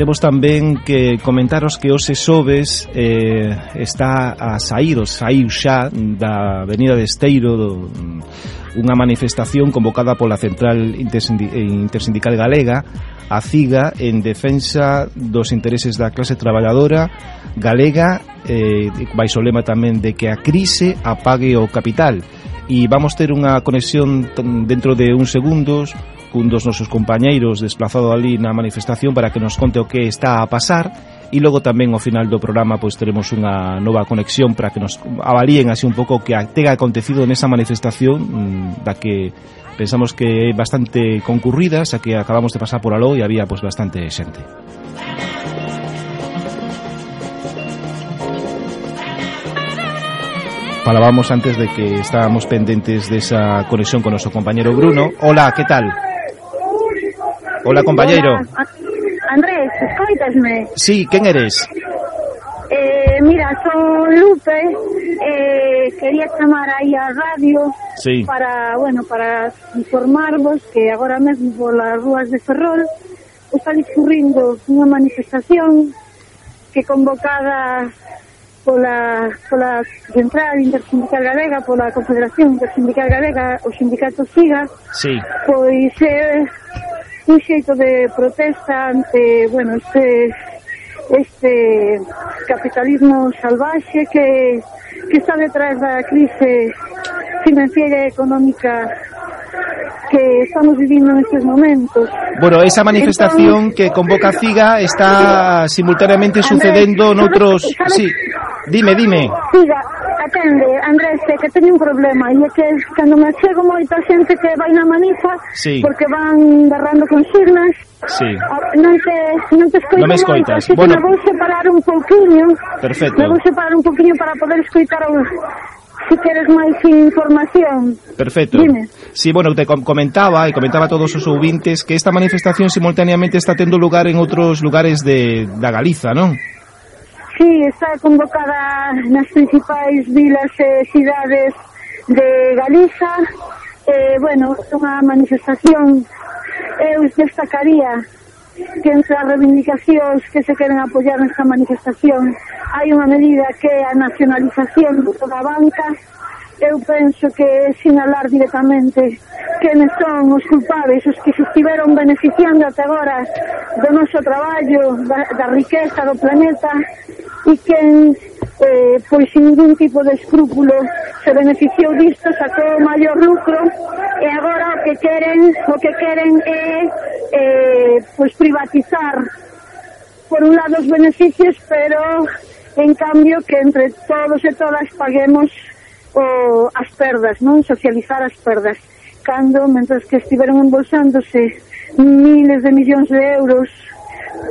Temos tamén que comentaros que hoxe Sobes eh, está a sair, o saiu xa da Avenida de Esteiro do, mm, unha manifestación convocada pola Central eh, Intersindical Galega a CIGA en defensa dos intereses da clase traballadora galega eh, baixo o lema tamén de que a crise apague o capital. E vamos ter unha conexión dentro de uns segundos cun dos nosos compañeiros desplazado ali na manifestación para que nos conte o que está a pasar e logo tamén ao final do programa pois teremos unha nova conexión para que nos avalíen así un pouco o que tenga acontecido nesa manifestación mm, da que pensamos que é bastante concurrida, xa que acabamos de pasar por aló e había pois bastante xente. Falábamos antes de que estábamos pendentes desa conexión con noso compañero Bruno. Hola, que tal? Hola, compañeiro. Hola, Andrés, escoitasme? Sí, quen eres? Eh, mira, son Lupe, eh, quería chamar aí a radio sí. para, bueno, para informarvos que agora mesmo polas rúas de Ferrol está discurrindo unha manifestación que convocada pola, pola Central Intersindical Galega, pola Confederación Intersindical Galega, o Sindicato SIGA, sí. pois é eh, un xeito de protesta ante, bueno, este este capitalismo salvaxe que, que está detrás da crise financiera e económica que estamos vivindo nestes momentos. Bueno, esa manifestación que convoca CIGA está simultáneamente sucedendo noutros... Sí, dime, dime. CIGA, atende, Andrés, que teño un problema e é que cando me chego moita xente que vai na manifa sí. porque van barrando consignas sí. Ah, non te, non te escoito non me escoitas. Moito, bueno. me vou separar un pouquiño Perfecto. me vou separar un pouquiño para poder escoitar un si queres máis información. Perfecto. Dime. Sí, bueno, te comentaba e comentaba a todos os ouvintes que esta manifestación simultaneamente está tendo lugar en outros lugares de, da Galiza, non? Sí, está convocada nas principais vilas e cidades de Galiza. Eh, bueno, unha manifestación eu destacaría que entre as reivindicacións que se queren apoiar nesta manifestación hai unha medida que é a nacionalización de toda a banca eu penso que sinalar directamente quenes son os culpables, os que se estiveron beneficiando até agora do noso traballo, da, da riqueza do planeta e quen eh, pois sin ningún tipo de escrúpulo se beneficiou disto, sacou o maior lucro e agora o que queren o que queren é eh, pois privatizar por un lado os beneficios pero en cambio que entre todos e todas paguemos o as perdas, non socializar as perdas. Cando, mentras que estiveron embolsándose miles de millóns de euros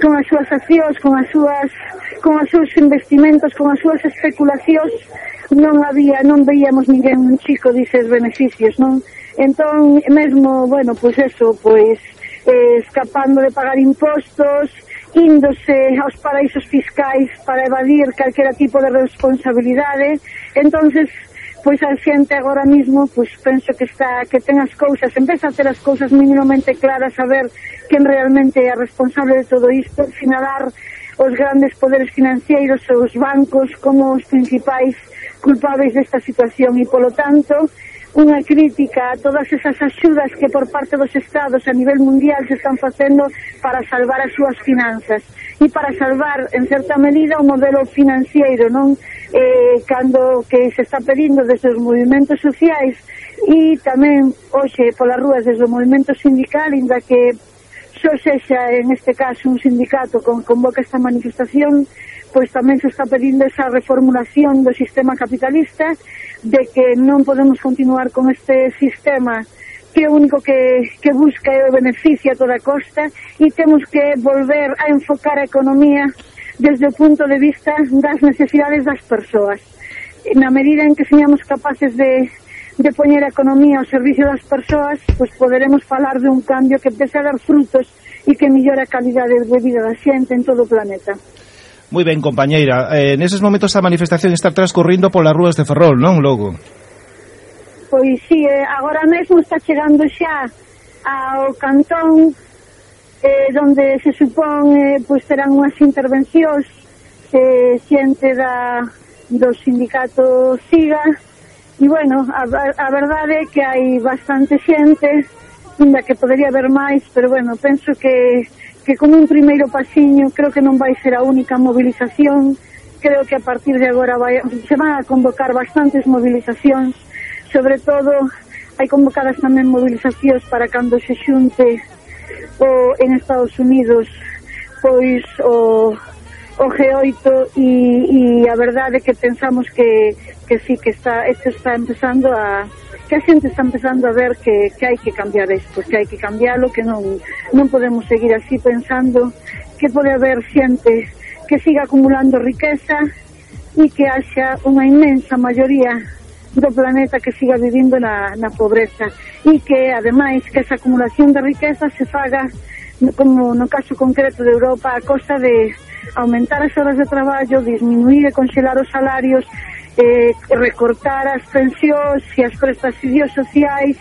con as súas accións, con as súas con os seus investimentos, con as súas especulacións, non había, non veíamos ninguén un chico dises beneficios, non? Entón, mesmo, bueno, pois pues eso, pois eh, escapando de pagar impostos, índose aos paraísos fiscais para evadir calquera tipo de responsabilidade, entonces pois a xente agora mismo pois penso que está que ten as cousas, empeza a ter as cousas mínimamente claras, a ver quen realmente é responsable de todo isto, finalar os grandes poderes financeiros, os bancos como os principais culpáveis desta situación. E polo tanto unha crítica a todas esas axudas que por parte dos estados a nivel mundial se están facendo para salvar as súas finanzas e para salvar en certa medida o modelo financiero non? Eh, cando que se está pedindo desde os movimentos sociais e tamén hoxe polas rúas desde o movimento sindical inda que só sexa en este caso un sindicato con convoca esta manifestación pois tamén se está pedindo esa reformulación do sistema capitalista de que non podemos continuar con este sistema que o único que, que busca é o beneficio a toda costa e temos que volver a enfocar a economía desde o punto de vista das necesidades das persoas. Na medida en que seamos capaces de, de poñer a economía ao servicio das persoas, pois poderemos falar de un cambio que empece a dar frutos e que millora a calidade de vida da xente en todo o planeta. Moi ben, compañeira. Eh, neses momentos a manifestación está transcorrindo polas rúas de Ferrol, non, logo? Pois sí, eh, agora mesmo está chegando xa ao cantón eh, donde se supón eh, pois terán unhas intervencións eh, xente da, do sindicato SIGA e bueno, a, a verdade é que hai bastante xente Ainda que podería haber máis, pero bueno, penso que, que como un primeiro pasiño creo que non vai ser a única movilización, creo que a partir de agora vai, se van a convocar bastantes movilizacións, sobre todo hai convocadas tamén movilizacións para cando se xunte o, en Estados Unidos pois o, o G8 e, e a verdade é que pensamos que, que sí, que está, isto está empezando a que a xente está empezando a ver que, que hai que cambiar isto, que hai que cambiarlo, que non, non podemos seguir así pensando que pode haber xente que siga acumulando riqueza e que haxa unha inmensa maioría do planeta que siga vivindo na, na pobreza e que, ademais, que esa acumulación de riqueza se faga, como no caso concreto de Europa, a costa de, aumentar as horas de traballo, disminuir e congelar os salarios, eh, recortar as pensións e as prestacións sociais,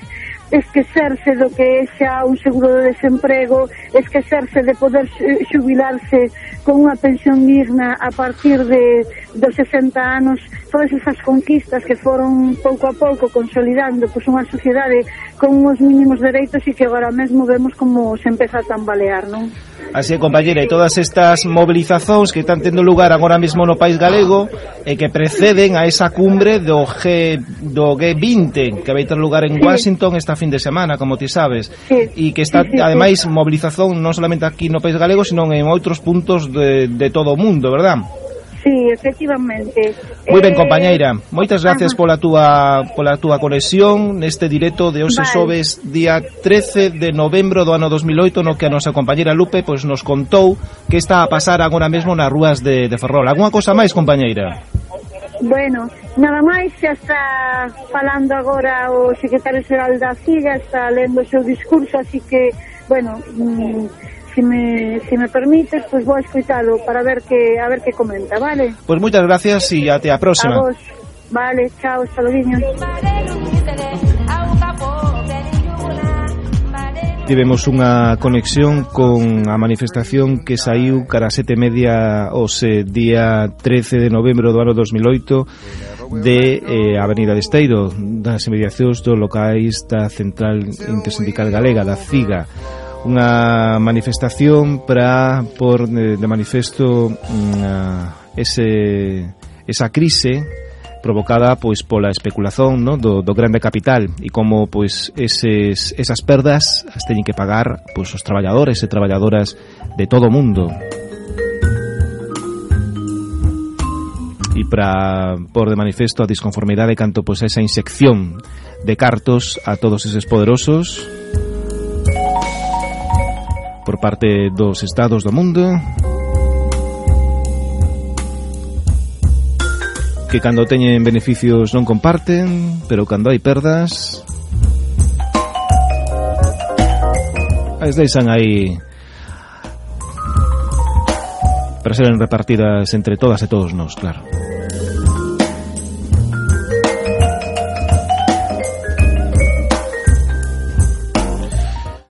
esquecerse do que é xa un seguro de desemprego, esquecerse de poder xubilarse con unha pensión digna a partir de dos 60 anos, todas esas conquistas que foron pouco a pouco consolidando pois, unha sociedade con uns mínimos dereitos e que agora mesmo vemos como se empeza a tambalear, non? Así é, compañera, e todas estas mobilizacións que están tendo lugar agora mesmo no país galego e que preceden a esa cumbre do, G, do G20 que vai ter lugar en sí. Washington esta fin de semana, como ti sabes, sí. e que está, sí, sí, ademais, sí. mobilización non solamente aquí no país galego, sino en outros puntos de, de todo o mundo, verdad? Sí, efectivamente. Moi ben, eh, compañeira. Moitas gracias Ajá. pola túa pola túa conexión neste directo de Ose vale. Sobes día 13 de novembro do ano 2008 no que a nosa compañeira Lupe pois nos contou que está a pasar agora mesmo nas rúas de, de Ferrol. Alguna cosa máis, compañeira? Bueno, nada máis, xa está falando agora o secretario xeral da CIGA, está lendo o seu discurso, así que, bueno, mmm, si me, si me permites, pois pues vou escuitalo para ver que a ver que comenta, vale? Pois pues moitas gracias e até a próxima. A vos. Vale, chao, saludiños. Tivemos unha conexión con a manifestación que saiu cara sete media ose día 13 de novembro do ano 2008 de eh, Avenida de Esteiro das inmediacións dos locais da Central Intersindical Galega, da CIGA unha manifestación para por de, de manifesto mm, unha, ese, esa crise provocada pois pola especulación no? do, do grande capital e como pois eses, esas perdas as teñen que pagar pois os traballadores e traballadoras de todo o mundo e para por de manifesto a disconformidade canto pois esa insección de cartos a todos eses poderosos por parte dos estados do mundo que cando teñen beneficios non comparten, pero cando hai perdas as deixan aí para seren repartidas entre todas e todos nós, claro.